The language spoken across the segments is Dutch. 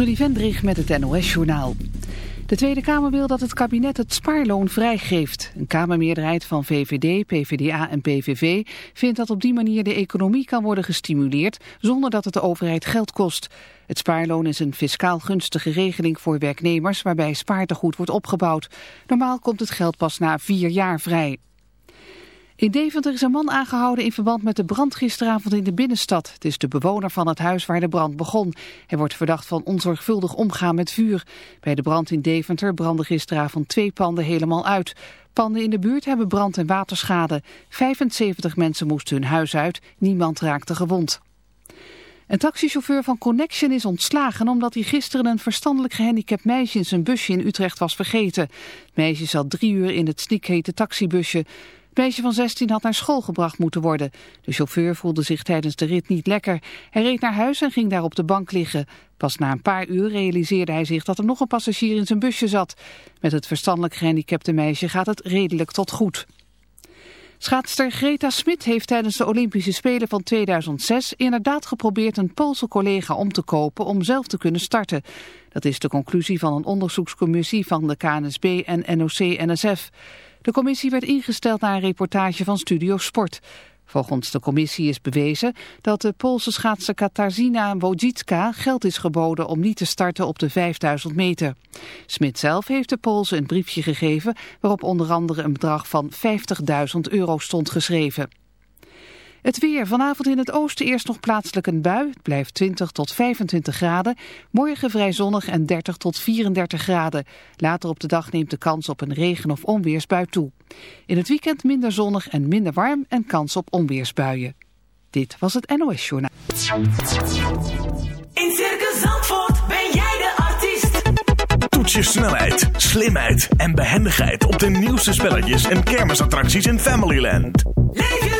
Trudy Vendrig met het NOS-journaal. De Tweede Kamer wil dat het kabinet het spaarloon vrijgeeft. Een Kamermeerderheid van VVD, PVDA en PVV vindt dat op die manier de economie kan worden gestimuleerd zonder dat het de overheid geld kost. Het spaarloon is een fiscaal gunstige regeling voor werknemers waarbij spaartegoed wordt opgebouwd. Normaal komt het geld pas na vier jaar vrij. In Deventer is een man aangehouden in verband met de brand gisteravond in de binnenstad. Het is de bewoner van het huis waar de brand begon. Hij wordt verdacht van onzorgvuldig omgaan met vuur. Bij de brand in Deventer brandden gisteravond twee panden helemaal uit. Panden in de buurt hebben brand- en waterschade. 75 mensen moesten hun huis uit. Niemand raakte gewond. Een taxichauffeur van Connection is ontslagen omdat hij gisteren een verstandelijk gehandicapt meisje in zijn busje in Utrecht was vergeten. Het meisje zat drie uur in het snikhete taxibusje. Het meisje van 16 had naar school gebracht moeten worden. De chauffeur voelde zich tijdens de rit niet lekker. Hij reed naar huis en ging daar op de bank liggen. Pas na een paar uur realiseerde hij zich dat er nog een passagier in zijn busje zat. Met het verstandelijk gehandicapte meisje gaat het redelijk tot goed. Schaatster Greta Smit heeft tijdens de Olympische Spelen van 2006 inderdaad geprobeerd een Poolse collega om te kopen om zelf te kunnen starten. Dat is de conclusie van een onderzoekscommissie van de KNSB en NOC-NSF. De commissie werd ingesteld na een reportage van Studio Sport. Volgens de commissie is bewezen dat de Poolse schaatser Katarzyna Wojcicka geld is geboden om niet te starten op de 5000 meter. Smit zelf heeft de Poolse een briefje gegeven waarop onder andere een bedrag van 50.000 euro stond geschreven. Het weer. Vanavond in het oosten eerst nog plaatselijk een bui. Het blijft 20 tot 25 graden. Morgen vrij zonnig en 30 tot 34 graden. Later op de dag neemt de kans op een regen- of onweersbui toe. In het weekend minder zonnig en minder warm en kans op onweersbuien. Dit was het NOS Journaal. In Circus Zandvoort ben jij de artiest. Toets je snelheid, slimheid en behendigheid op de nieuwste spelletjes en kermisattracties in Familyland. Leef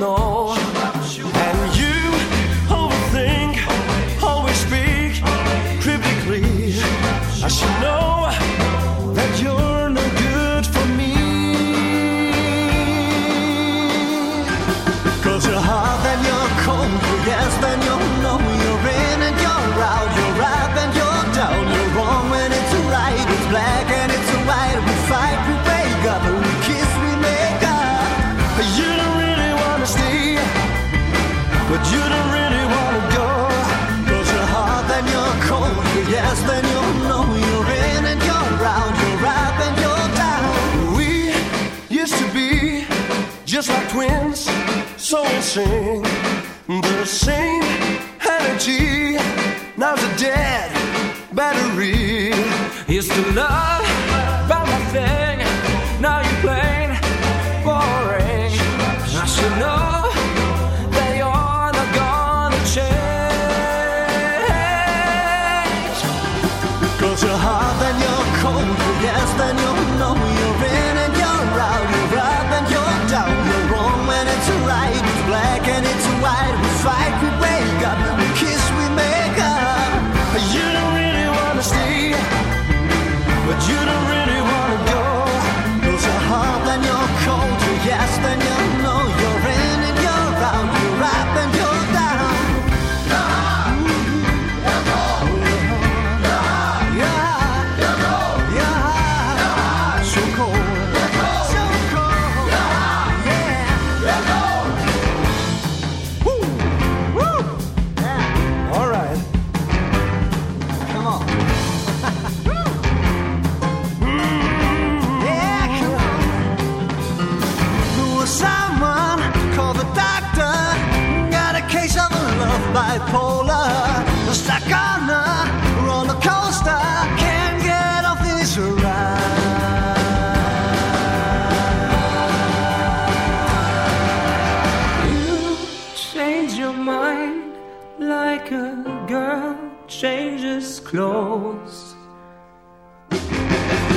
Know. Sing the same energy. Now's a dead battery. Used to love strangers close.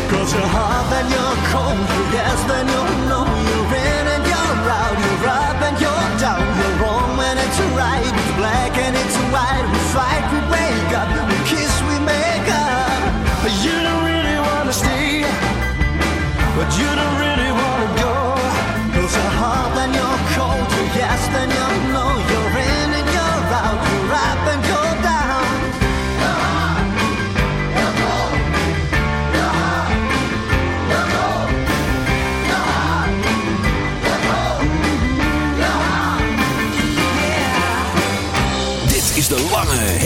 Cause you're hot, and you're cold, yes, then you're no, you're in and you're out, you're up and you're down, you're wrong and it's right, it's black and it's white, we fight, we wake up, we kiss, we make up. But you don't really wanna stay, but you don't really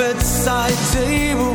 Bedside table.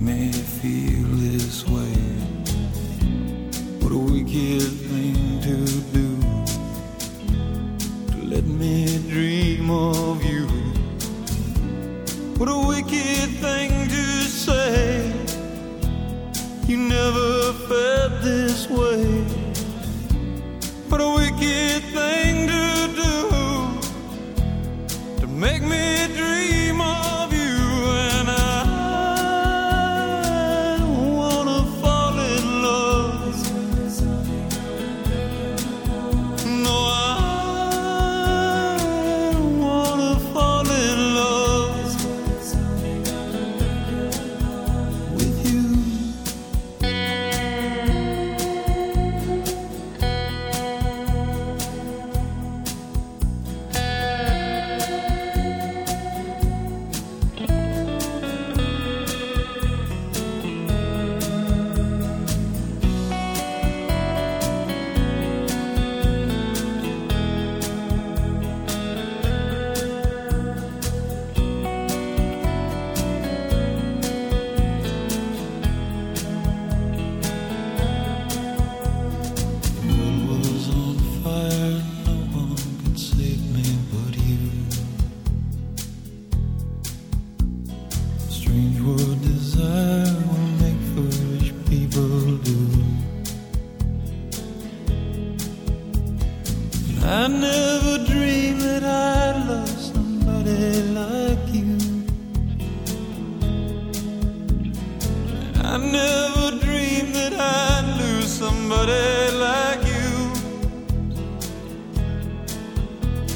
make me feel this way. What a wicked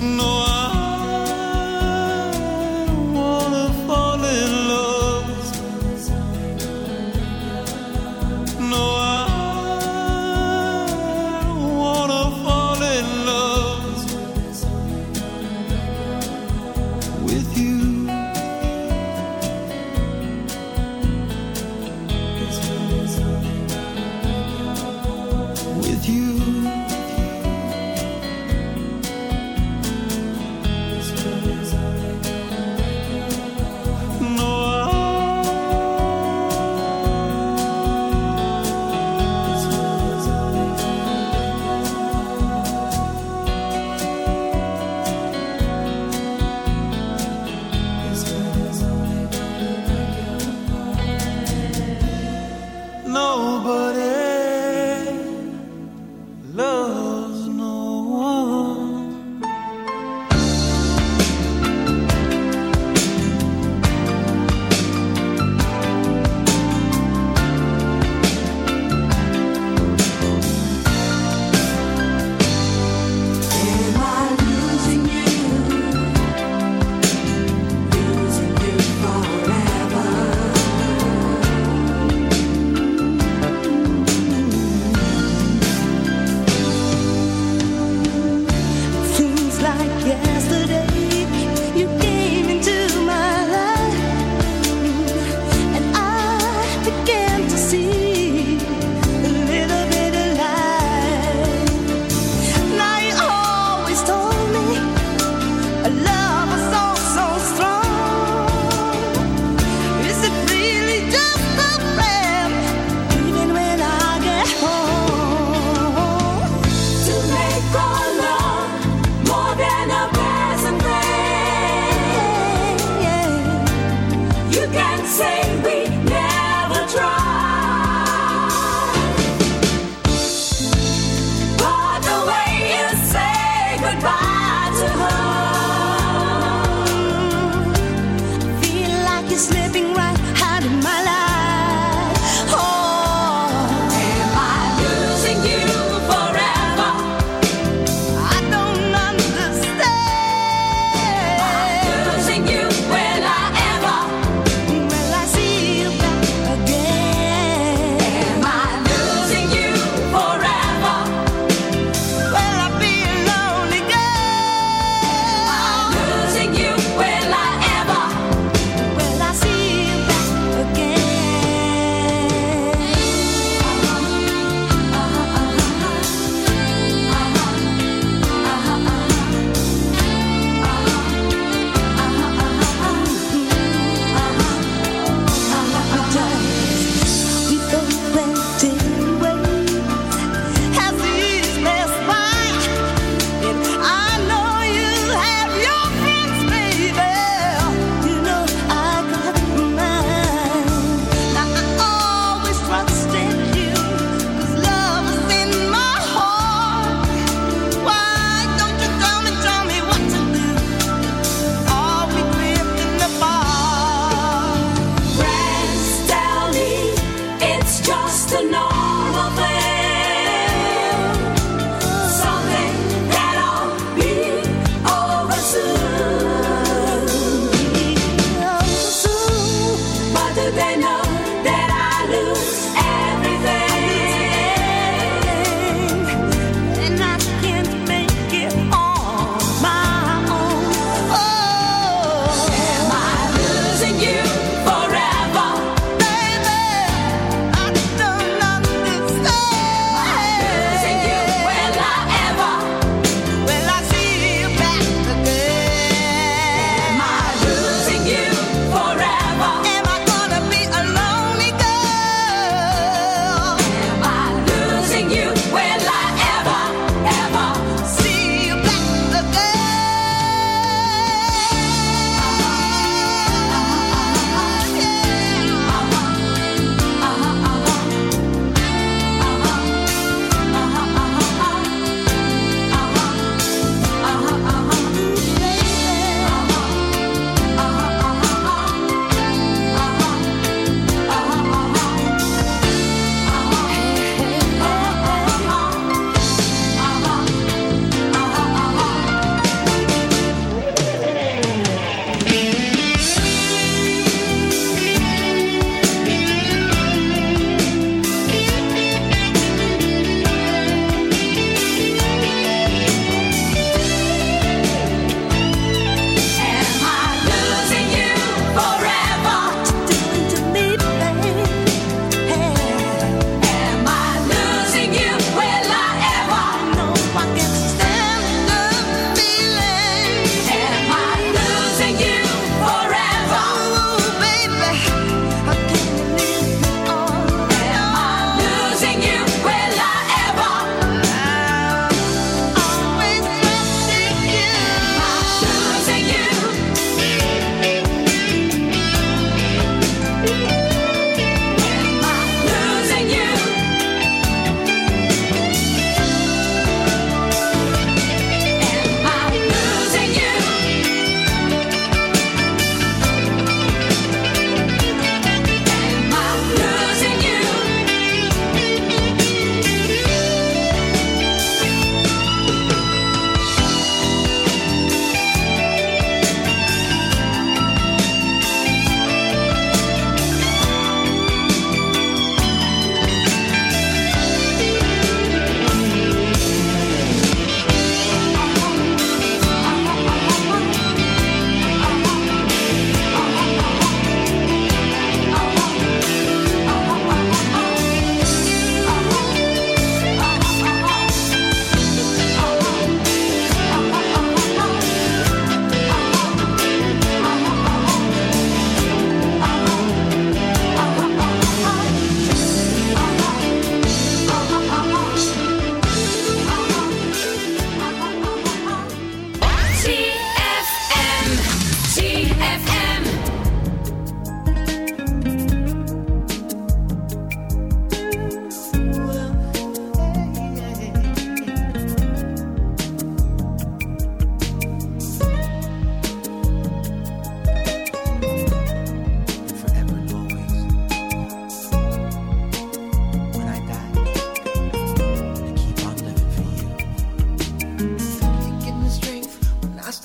No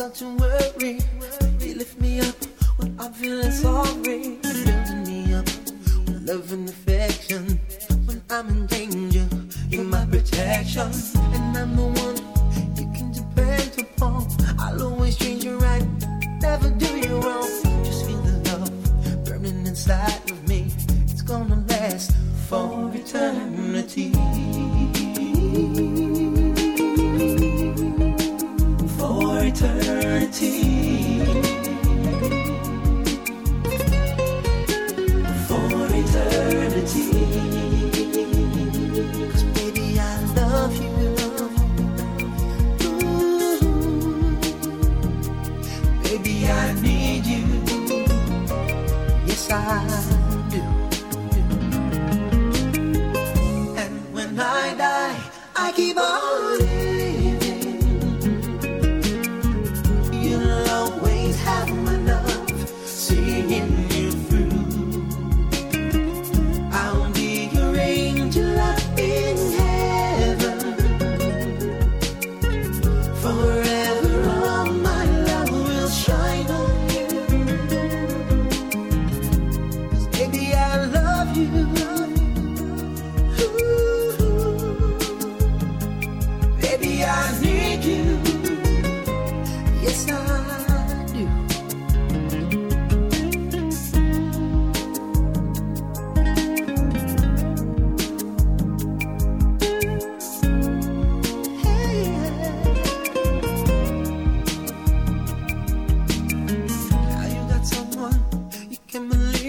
don't you worry. You lift me up when I'm feeling sorry. You're building me up with love and affection. When I'm in danger, you're my protection. And I'm the one you can depend upon. I'll always dream. see.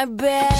My bed.